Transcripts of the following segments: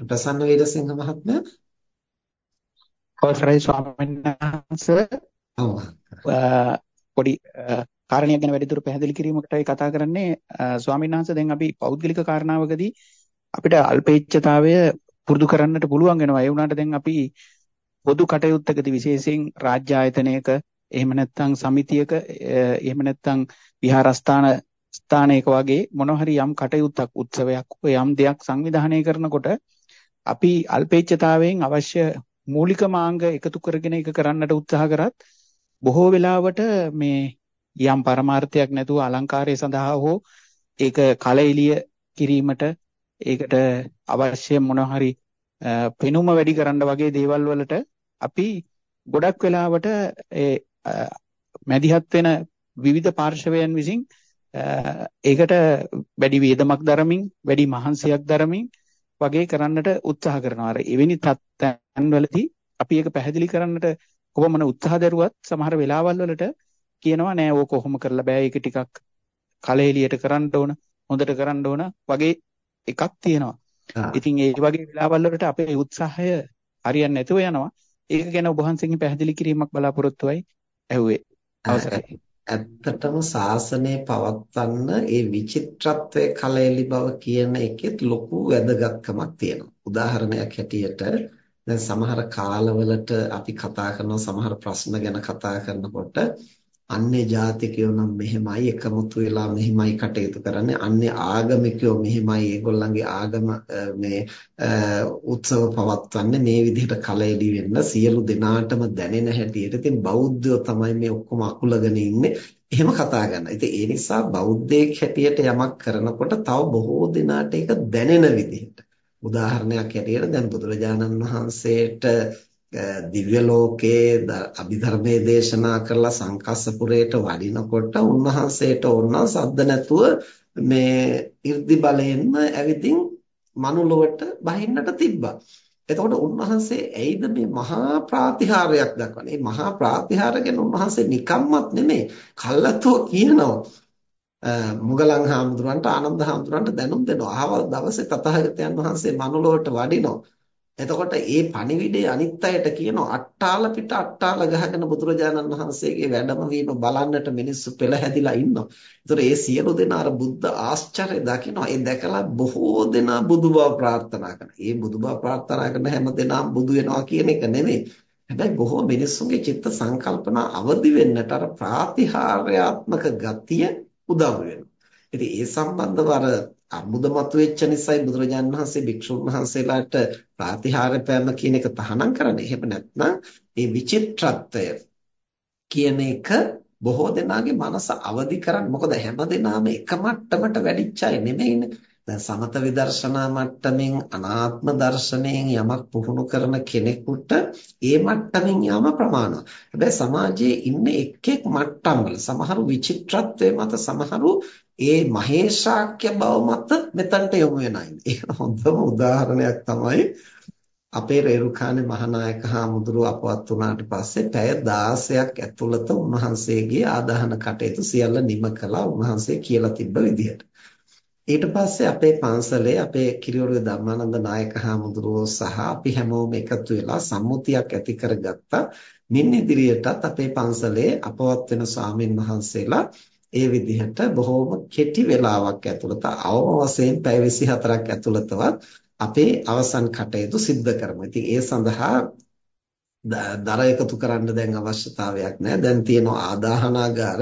ප්‍රසන්න වීරසිංහ මහත්මයා. අවසරයි ස්වාමීන් වහන්සේ. පොඩි කාරණයක් ගැන වැඩිදුර පැහැදිලි කිරීමකටයි කතා කරන්නේ. ස්වාමීන් වහන්සේ දැන් අපි පෞද්ගලික කාරණාවකදී අපිට අල්පේච්ඡතාවය පුරුදු කරන්නට පුළුවන් වෙනවා. ඒ වුණාට දැන් අපි පොදු කටයුත්තකදී විශේෂයෙන් රාජ්‍ය ආයතනයක එහෙම නැත්නම් සමිතියක එහෙම නැත්නම් විහාරස්ථාන ස්ථානයක වගේ මොන හරි යම් කටයුත්තක් උත්සවයක් යම් දෙයක් සංවිධානය කරනකොට අපි අල්පේච්ඡතාවයෙන් අවශ්‍ය මූලික මාංග එකතු කරගෙන ඒක කරන්නට උත්සාහ කරත් බොහෝ වෙලාවට මේ යම් පරමාර්ථයක් නැතුව අලංකාරය සඳහා හෝ ඒක කල එළිය කිරීමට ඒකට අවශ්‍ය මොන හරි පෙනුම වැඩි කරන්න වගේ දේවල් වලට අපි ගොඩක් වෙලාවට ඒ මැදිහත් වෙන විවිධ පාර්ශවයන් විසින් ඒකට වැඩි වේදමක් දරමින් වැඩි මහන්සියක් දරමින් වගේ කරන්නට උත්සාහ කරනවා. අර එවැනි තත්ත්වයන්වලදී අපි ඒක පැහැදිලි කරන්නට කොහොමන උත්සාහ දරුවත් සමහර වෙලාවල් වලට කියනවා නෑ ඕක කොහොම කරලා බෑ ඒක ටිකක් කලෙලියට කරන්න ඕන හොඳට කරන්න ඕන වගේ එකක් තියෙනවා. ඉතින් ඒ වගේ වෙලාවල් වලට අපේ උත්සාහය හරියන්නේ නැතුව යනවා. ඒක ගැන ඔබ වහන්සේගෙන් පැහැදිලි කිරීමක් බලාපොරොත්තු වෙයි. ඇහුවේ. අවසරයි. ඇත්තටම ශාසනය පවත්වන්න ඒ විචිත්‍රත්වයේ කලෙලි බව කියන එකෙත් ලොකු වැදගත්කමක් තියෙනවා. උදාහරණයක් හැටියට දැන් සමහර කාලවලට අපි කතා කරන සමහර ප්‍රශ්න ගැන කතා කරනකොට අන්නේ ජාතිකයෝ නම් මෙහෙමයි එකමුතු වෙලා මෙහෙමයි කටයුතු කරන්නේ. අන්නේ ආගමිකයෝ මෙහෙමයි ඒගොල්ලන්ගේ ආගම මේ උත්සව පවත්වන්නේ මේ විදිහට කලෙලි වෙන්න. සියලු දෙනාටම දැනෙන හැටියට ඉතින් බෞද්ධයෝ තමයි මේ ඔක්කොම අකුලගෙන ඉන්නේ. එහෙම කතා කරනවා. ඉතින් ඒ නිසා බෞද්ධයෙක් හැටියට යමක් කරනකොට තව බොහෝ දෙනාට ඒක දැනෙන විදිහට. උදාහරණයක් හැටියට දැන් බුදුරජාණන් වහන්සේට දිව්‍ය ලෝකයේ අභිධර්මයේ දේශනා කරලා සංකස්සපුරයට වඩිනකොට උන්වහන්සේට ඕන සද්ද නැතුව මේ 이르දි බලයෙන්ම ඇවිදින් මනුලොවට බහින්නට තිබ්බා. එතකොට උන්වහන්සේ ඇයිද මේ මහා ප්‍රාතිහාරයක් දක්වන්නේ? මේ මහා ප්‍රාතිහාර ගැන උන්වහන්සේ නිකම්මත් නෙමෙයි කල්ලාතෝ කියනවා. මුගලන් හාමුදුරන්ට ආනන්ද හාමුදුරන්ට දැනුම් දෙනවා. අහවල් දවසේ තථාගතයන් වහන්සේ මනුලොවට වඩිනවා. එතකොට ඒ පණිවිඩය අනිත් අයට කියනවා අට්ටාල පිට අට්ටාල ගහගෙන බුදුරජාණන් වහන්සේගේ වැඩම වීම බලන්නට මිනිස්සු පෙළ හැදිලා ඉන්නවා. ඒතර ඒ සියලු දෙනා අර බුද්ධ ආශ්චර්ය දකිනවා. ඒ දැකලා බොහෝ දෙනා බුදු බව ප්‍රාර්ථනා කරනවා. ඒ බුදු බව ප්‍රාර්ථනා කරන හැම දෙනාම බුදු වෙනවා කියන එක නෙමෙයි. හැබැයි බොහෝ මිනිස්සුන්ගේ චිත්ත සංකල්පනා අවදි වෙන්නට අර ප්‍රාතිහාර්යාත්මක ගතිය උදව් වෙනවා. ඉතින් ඒ සම්බන්ධව අර අර්බුද මතුවෙච්ච නිසායි බුදුරජාණන් වහන්සේ භික්ෂුන් වහන්සේලාට ප්‍රාතිහාර්ය පෑම කියන එක තහනම් කරන්නේ. එහෙම නැත්නම් මේ විචිත්‍රත්වය කියන එක බොහෝ දෙනාගේ මනස අවදි කරන්නේ. මොකද හැම දෙනාම එක මට්ටමට වැඩිච්ච අය නෙමෙයිනේ. දැන් සමත විදර්ශනා මට්ටමින් අනාත්ම දර්ශනයෙන් යමක් පුහුණු කරන කෙනෙකුට ඒ මට්ටමින් යාම ප්‍රමාණවත්. හැබැයි සමාජයේ ඉන්නේ එක් එක් මට්ටම් වල සමහරු විචිත්‍රත්වයේ මත සමහරු ඒ මහේශාක්‍ය බව මත මෙතනට යොමු වෙනයි. ඒක හොඳම උදාහරණයක් තමයි අපේ රේරුකානේ මහානායක හාමුදුරුව අපවත් වුණාට පස්සේ පැය 16ක් ඇතුළත උන්වහන්සේගේ ආදාහන කටයුතු සියල්ල නිම කළා උන්වහන්සේ කියලා තිබ්බ විදිහට. ඊට පස්සේ අපේ පන්සලේ අපේ කිරියොරුවේ ධර්මානන්ද නායක හාමුදුරුවෝ සහ අපි හැමෝම එකතු වෙලා සම්මුතියක් ඇති කරගත්තා. මින් ඉදිරියටත් අපේ පන්සලේ අපවත් වෙන ස්වාමින් වහන්සේලා ඒ විදිහට බොහෝම කෙටි වෙලාවක් ඇතුළත අවම වශයෙන් පැය 24ක් ඇතුළතවත් අපේ අවසන් කටයුතු සිද්ධ කරමු. ඉතින් ඒ සඳහා දර එකතු කරන්න දැන් අවශ්‍යතාවයක් නැහැ. දැන් තියෙන ආදාහනාගාර.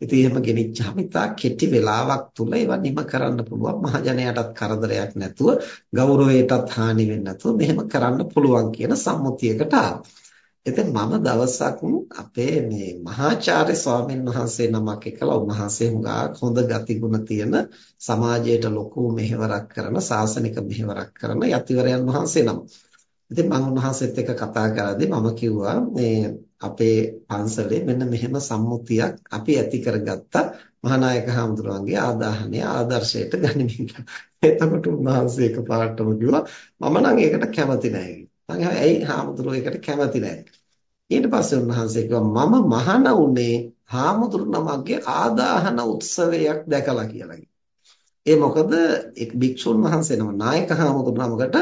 ඉතින් එහෙම ගෙනිච්චාම ඉතා කෙටි වෙලාවක් තුල ඒවා නිම කරන්න පුළුවන්. මහජනයාටත් කරදරයක් නැතුව, ගෞරවයටත් හානි වෙන්නේ නැතුව මෙහෙම කරන්න පුළුවන් කියන සම්මුතියකට ආවා. ඉතින් මම දවසක් අපේ මේ මහාචාර්ය ස්වාමීන් වහන්සේ නමක් එක්කලා උන්වහන්සේ හුඟක් හොඳ ගතිගුණ තියෙන සමාජයට ලොකු මෙහෙවරක් කරන සාසනික මෙහෙවරක් කරන යතිවරයන් වහන්සේ නම. ඉතින් මම උන්වහන්සේත් එක්ක කතා කරද්දී මම කිව්වා මේ අපේ පන්සලේ මෙන්න මෙහෙම සම්මුතියක් අපි ඇති කරගත්තා මහානායක හාමුදුරුවන්ගේ ආදාහනය ආදර්ශයට ගනිමින්. එතකොට උන්වහන්සේ එකපාරටම කිව්වා මම නම් ඒකට කැමති නැහැ. මම ඇයි හාමුදුරුවෝ ඒකට කැමති නැහැ. ඊට පස්සේ උන්වහන්සේ කිව්වා මම මහාන උනේ හාමුදුරු නමක්ගේ ආදාහන උත්සවයක් දැකලා කියලා ඒ මොකද එක් භික්ෂුන් වහන්සේ නම නායක හාමුදුරු නමකට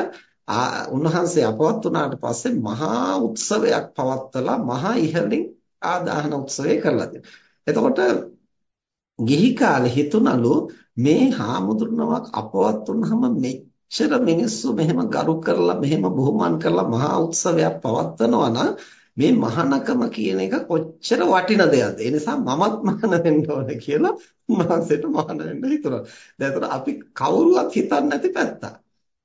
උන්වහන්සේ අපවත් වුණාට පස්සේ මහා උත්සවයක් පවත්වලා මහා ඉහළින් ආදාහන උත්සවය කරලා තියෙනවා. එතකොට ගිහි කාලේ හිතුණලු මේ හාමුදුරනමක් අපවත් වුනහම මෙච්චර මිනිස්සු මෙහෙම ගරු කරලා මෙහෙම බුහුමන් කරලා මහා උත්සවයක් පවත්වනවා නම් මේ මහානකම කියන එක කොච්චර වටින දෙයක්ද ඒ නිසා මමත් මහාන වෙන්න ඕන කියලා උන්වහන්සේට මහාන වෙන්න හිතුණා. දැන් අපි කවුරුවත් හිතන්නේ නැති පැත්තක්.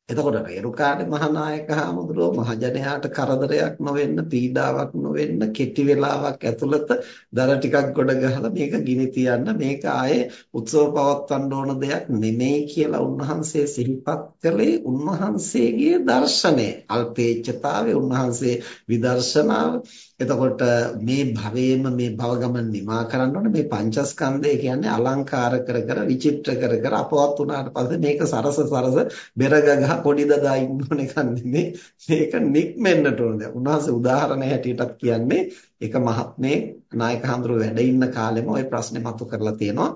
එතකොට රේරුකාණේ මහානායක හාමුදුරුවෝ මහජනයාට කරදරයක් නොවෙන්න පීඩාවක් නොවෙන්න කෙටි වෙලාවක් ඇතුළත දර ටිකක් ගොඩ ගහලා මේක ගිනි තියන්න මේක ආයේ උත්සව පවත්වන්න ඕන දෙයක් නෙමෙයි කියලා උන්වහන්සේ සිහිපත් කළේ. උන්වහන්සේගේ දර්ශනය අල්පේච්ඡතාවය උන්වහන්සේ විදර්ශනාව. එතකොට මේ භවයේම මේ භව ගමන නිමා කරන්න ඕනේ. මේ පංචස්කන්ධය කියන්නේ අලංකාර කර කර විචිත්‍ර කර කර අපවත් වුණාට පස්සේ මේක සරස සරස බෙරගහ පොඩි දදා ඉන්න ඕන එකක් නෙමෙයි මේක නික්මෙන්නට ඕන දෙයක්. උන්වහන්සේ උදාහරණ හැටියටත් කියන්නේ එක මහත්මේ නායක හඳුරු වැඩ ඉන්න කාලෙම ওই ප්‍රශ්නේ මතු කරලා තියෙනවා.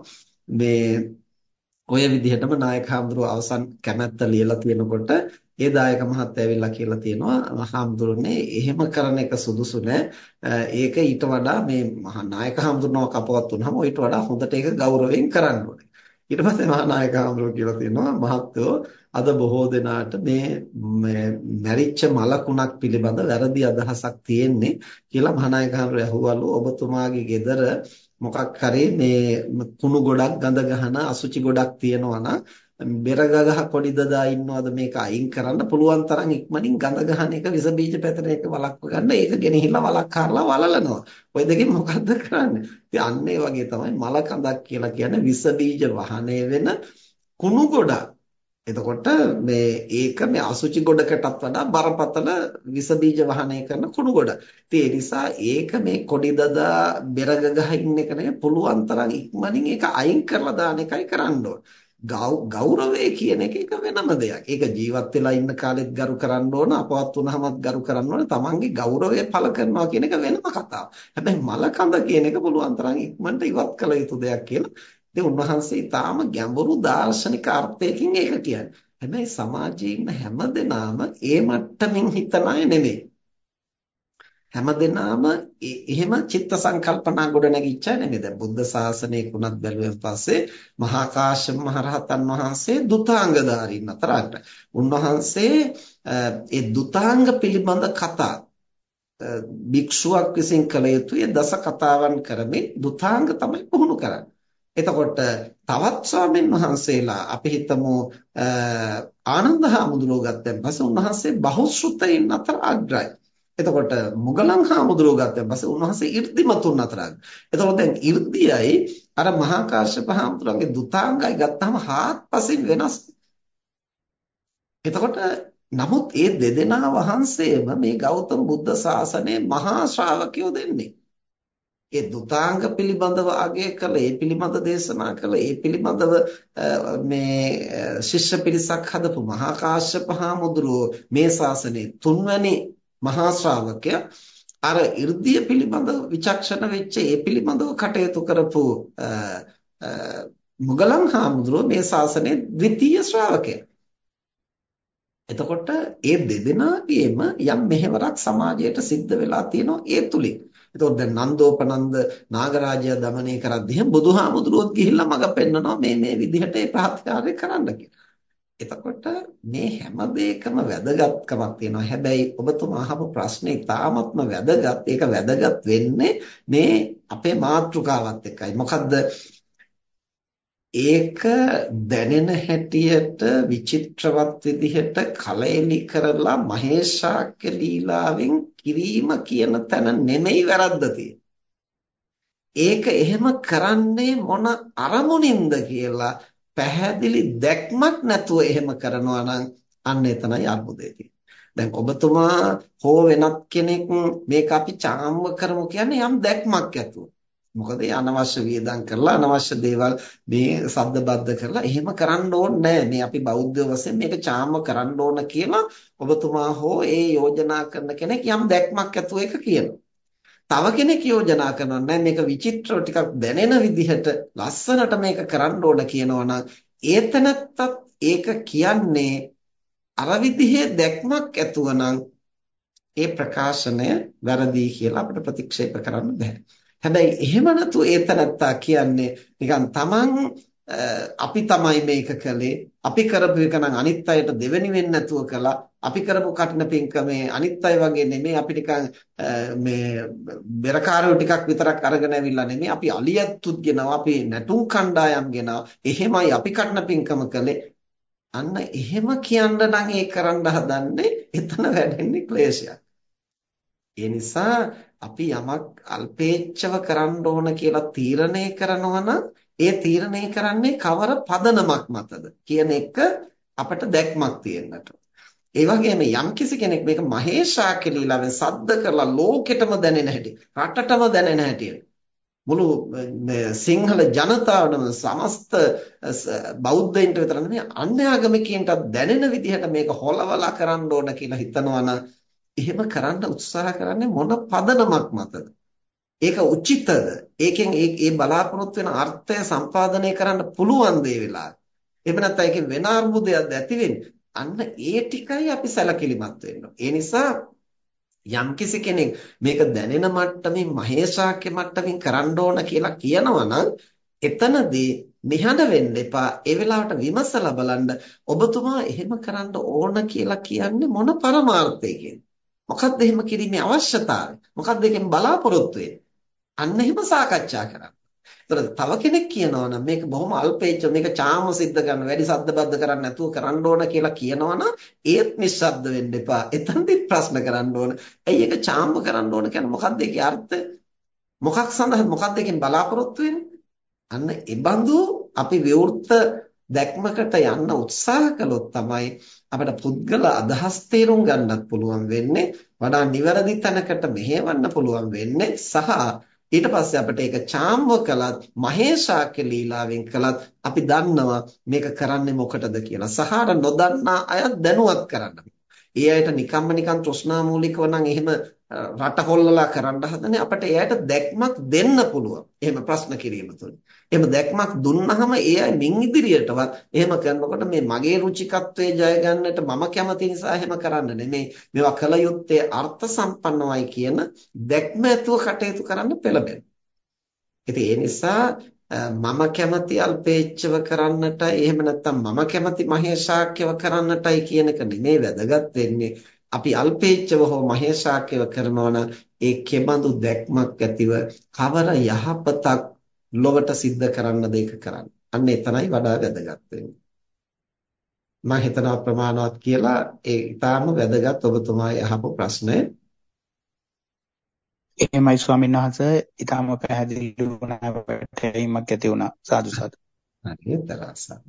මේ ඔය විදිහටම නායක හඳුරු අවසන් කැමැත්ත ලියලා තියෙනකොට ඒ දායක මහත්තයා ඇවිල්ලා කියලා තියෙනවා හාමුදුරනේ එහෙම කරන එක සුදුසු නෑ. ඒක ඊට වඩා මේ මහා නායක හාමුදුරනව කපවත් වුනහම ඊට වඩා හොඳට ඒක ගෞරවයෙන් කරන්න ඕනේ. ඊට පස්සේ මහා නායක හාමුදුරුවෝ කියලා තියෙනවා මහත්තයෝ අද බොහෝ දෙනාට මේ මැරිච්ච මලකුණක් පිළිබඳ වැරදි අදහසක් තියෙන්නේ කියලා මහා නායක හාමුදුරුවෝ අහුවලු ඔබතුමාගේ ගෙදර මොකක් හරි මේ කුණු ගොඩක් ගඳ ගහන අසුචි ගොඩක් තියෙනවා නම් බෙර ගගහ කොඩි දදා ඉන්නවද මේක අයින් කරන්න පුළුවන් තරම් ඉක්මනින් ගඳ ගහන එක විස බීජ පැතන එක වළක්ව ගන්න ඒක ගෙනහිලා වලක් කරලා වලලනවා. ওই දෙකෙන් මොකද්ද කරන්නේ? ඉතින් අන්න ඒ වගේ තමයි මල කඳක් කියලා කියන්නේ විස බීජ වහණය වෙන කුණු ගොඩක්. එතකොට මේ ඒක මේ අසුචි ගොඩකටත් වඩා බරපතල විස බීජ වහනය කරන කුණු ගොඩ. ඉතින් ඒ නිසා ඒක මේ කොඩි දදා බෙරග ගහ ඉන්න එක නේ පුළුවන් තරම් ඉක්මනින් ඒක අයින් කරලා දාන එකයි කරන්න ඕන. ගෞරවය කියන එක එක වෙනම දෙයක්. ඒක ජීවත් වෙලා ඉන්න කාලෙත් ගරු කරන්න ඕන, අපවත් වුණාමත් ගරු කරන්න ඕන. තමන්ගේ ගෞරවය පළ කරනවා කියන එක වෙනම කතාවක්. හැබැයි මල කඳ කියන එක පුළුවන් තරම් ඉක්මනට ඉවත් කළ යුතු දෙයක් කියලා. ඉතින් උන්වහන්සේ ඊටාම ගැඹුරු දාර්ශනික අර්ථයකින් ඒක කියන්නේ. හැබැයි සමාජයේ ඉන්න හැම දෙනාම ඒ මට්ටමින් හිතන අය නෙමෙයි. හැමදෙනාම එහෙම චිත්ත සංකල්පනා ගොඩ නැගිච්ච නෙමෙයි. දැන් බුද්ධ ශාසනයක උනත් බැලුවෙන් පස්සේ මහා කාශ්‍යප මහරහතන් වහන්සේ දුතාංගධාරීන් අතරට. උන්වහන්සේ ඒ දුතාංග පිළිබඳ කතා භික්ෂුවක් විසින් කළ යුතුයේ දස කතාවන් කරමින් දුතාංග තමයි පුහුණු කරන්නේ. එතකොට තවත් ස්වාමීන් වහන්සේලා අපි හිතමු ආනන්ද හාමුදුරුවෝ ගත්තන් පස්සේ උන්වහන්සේ බහුශ්‍රුතයින් අතර අග්‍රයි. එතකොට මුගලන් හාමුදුරුවෝ ගත්තන් පස්සේ උන්වහන්සේ 이르දිමතුන් අතරක්. එතකොට දැන් 이르දියයි අර මහා කාශ්‍යප හාමුදුරුවන්ගේ දුතාංගයි ගත්තාම හාත්පසින් වෙනස්. එතකොට නමුත් මේ දෙදෙනා වහන්සේම මේ ගෞතම බුද්ධ ශාසනයේ මහා ශ්‍රාවකයෝ දෙන්නේ. ඒ දුතාංග පිළිබඳව අගය කළ, ඒ පිළිබඳ දේශනා කළ, ඒ පිළිබඳව මේ ශිෂ්‍ය පිරිසක් හදපු මහා කාශ්‍යප හාමුදුරුවෝ මේ ශාසනයේ තුන්වැනි මහා ශ්‍රාවකයා අර 이르දිය පිළිබඳව විචක්ෂණ වෙච්ච ඒ පිළිබඳව කටයුතු කරපු මුගලන් හාමුදුරුව මේ ශාසනයේ ද්විතීය ශ්‍රාවකයා. එතකොට ඒ දෙදෙනාගේම යම් මෙහෙවරක් සමාජයට සිද්ධ වෙලා තියෙනවා ඒ තුලින්. එතකොට දැන් නන්දෝපනන්ද නාගරාජයා দমনය කරද්දී බුදුහාමුදුරුවොත් ගිහිල්ලා මඟ පෙන්නනවා මේ මේ විදිහට ඒ ප්‍රාතිකාර්ය කරන්න කියලා. එතකොට මේ හැම දෙයකම වැදගත්කමක් තියෙනවා. හැබැයි ඔබතුමා අහපු ප්‍රශ්නේ ඉතාමත්ම වැදගත්. ඒක වැදගත් වෙන්නේ මේ අපේ මාතෘකාවත් එක්කයි. මොකද්ද? ඒක දැනෙන හැටියට විචිත්‍රවත් විදිහට කලෙලි කරලා මහේශාක්‍ය ලීලාවෙන් කිරීම කියන තැන නෙමෙයි වැරද්ද ඒක එහෙම කරන්නේ මොන අරමුණින්ද කියලා පැහැදිලි දැක්මක් නැතුව එහෙම කරනවා නම් අන්න එතනයි අර්බුදේ දැන් ඔබතුමා හෝ වෙනත් කෙනෙක් මේක අපි චාම්ව කරමු කියන්නේ යම් දැක්මක් ඇතුව. මොකද ඒ අනවශ්‍ය වියදම් කරලා අනවශ්‍ය දේවල් මේ සද්ද බද්ද කරලා එහෙම කරන්න ඕනේ මේ අපි බෞද්ධ වශයෙන් මේක චාම්ව කරන්න ඕන කියලා ඔබතුමා හෝ ඒ යෝජනා කරන කෙනෙක් යම් දැක්මක් ඇතුව එක කියනවා. තව කෙනෙක් යෝජනා කරනවා නෑ මේක විචිත්‍රව ටිකක් දැනෙන විදිහට ලස්සනට මේක කරන්න ඕන කියනවා නම් ඒතනත්තත් ඒක කියන්නේ අර විදිහේ දැක්මක් ඇතුව නම් ඒ ප්‍රකාශනය වැරදි කියලා අපිට ප්‍රතික්ෂේප කරන්න බෑ. හැබැයි එහෙම නැතු ඒතනත්තා කියන්නේ නිකන් තමන් අපි තමයි මේක කළේ. අපි කරපු එක නම් අනිත් අයට දෙවෙනි වෙන්නේ නැතුව කළා. අපි කරපු කටින පින්කමේ අනිත් අය වගේ නෙමෙයි. අපි නිකන් මේ බෙරකාරයෝ ටිකක් විතරක් අරගෙන ඇවිල්ලා නෙමෙයි. අපි අලියත්තුත් ගෙනවා. අපි නැටුම් කණ්ඩායම් ගෙනවා. එහෙමයි අපි කටින පින්කම කළේ. අන්න එහෙම කියන්න නම් ඒ කරන්න හදන්නේ එතන වැඩෙන්නේ ක්ලේශයක්. ඒ නිසා අපි යමක් අල්පේච්ඡව කරන්න ඕන කියලා තීරණය කරනවා නම් ඒ තීරණය කරන්නේ කවර පදනමක් මතද කියන එක අපට දැක්මක් තියෙන්නට. ඒ වගේම යම්කිසි කෙනෙක් මේක මහේශාකලීලාවෙන් සද්ද කරලා ලෝකෙටම දැනෙන හැටි, රටටම දැනෙන හැටි මුළු සිංහල ජනතාවටම සමස්ත බෞද්ධයින්ට විතර නෙමෙයි අන්‍ය ආගමිකයින්ට දැනෙන විදිහට මේක හොලවලා කරන්න ඕන කියලා හිතනවා එහෙම කරන්න උත්සාහ කරන්නේ මොන පදනමක් මතද? ඒක උචිතද? ඒකෙන් ඒ බලාපොරොත්තු වෙන අර්ථය සම්පාදනය කරන්න පුළුවන් දේ වෙලාවට. එහෙම නැත්නම් ඒකෙන් වෙන අර්බුදයක්ද ඇති වෙන්නේ? අන්න ඒ ටිකයි අපි සැලකිලිමත් වෙන්න. ඒ නිසා යම්කිසි කෙනෙක් මේක දැනෙන මට්ටමින් මහේශාක්‍ය මට්ටමින් කරන්න ඕන කියලා කියනවා නම් එතනදී නිහඬ වෙන්න එපා. ඒ වෙලාවට විමසලා බලන්න ඔබතුමා එහෙම කරන්න ඕන කියලා කියන්නේ මොන පරමාර්ථයකින්ද? මොකක්ද එහෙම කිරීමේ අවශ්‍යතාවය? මොකක්ද ඒකෙන් බලාපොරොත්තු වෙන්නේ? අන්න එහෙම සාකච්ඡා කරන්න. ඒතර තව කෙනෙක් කියනවා නම් මේක බොහොම අල්පේච්ච මේක චාම සිද්ධ කරන වැඩි සද්ද බද්ද කරන්නේ නැතුව කරන්න ඕන කියලා කියනවනම් ඒත් නිශ්ශබ්ද වෙන්න එපා. එතනදිත් ප්‍රශ්න කරන්න ඕන. ඇයි ඒක චාම කරන්න ඕන කියන්නේ මොකක්ද ඒකේ අර්ථය? මොකක් සඳහා මොකක්ද එකෙන් බලාපොරොත්තු වෙන්නේ? අන්න ඒ බඳු අපි විවෘත දැක්මකට යන්න උත්සාහ කළොත් තමයි අපිට පුද්ගල අදහස් තේරුම් ගන්නත් පුළුවන් වෙන්නේ වඩා නිවැරදි තැනකට මෙහෙවන්න පුළුවන් වෙන්නේ සහ ඊට පස්සේ අපිට ඒක චාම්ව කළත් මහේශාක්‍ය ලීලාවෙන් කළත් අපි දන්නවා මේක කරන්නේ මොකටද කියලා. සහාර නොදන්නා අය දැනුවත් කරන්න. ඒ අයට නිකම්ම නිකන් තෘෂ්ණා මූලිකව නම් එහෙම රට හොල්ලලා කරන්න හදනේ අපිට එයාට දැක්මක් දෙන්න පුළුවන්. එහෙම ප්‍රශ්න කිරීම තුළ. එහෙම දැක්මක් දුන්නහම ඒ අය මින් ඉදිරියටවත් එහෙම කරනකොට මේ මගේ රුචිකත්වයේ ජය ගන්නට මම කැමති නිසා එහෙම කරන්න නෙමෙයි. මේවා කල යුත්තේ අර්ථ සම්පන්නවයි කියන දැක්ම ඇතුව කටයුතු කරන්න පෙළඹෙන. ඉතින් ඒ නිසා මම කැමති අල්පේච්ඡව කරන්නටයි එහෙම නැත්නම් මම කැමති මහේශාක්‍යව කරන්නටයි කියන එක නෙමෙයි වැදගත් වෙන්නේ අපි අල්පේච්ඡව හෝ මහේශාක්‍යව කරනවා නම් ඒ කෙබඳු දැක්මක් ඇතිව කවර යහපතක් ලොවට සිද්ධ කරන්නද ඒක කරන්නේ. අන්න එතනයි වඩා වැදගත් වෙන්නේ. මම හිතනවා ප්‍රමාණවත් කියලා ඒ ඊටාම වැදගත් ඔබතුමායි අහපු ප්‍රශ්නය. එහෙමයි ස්වාමීන් වහන්සේ ඊටාම පැහැදිලි වුණා පැහැදීමක් ඇති වුණා සාදු සාදු. හරි දරාසන්න.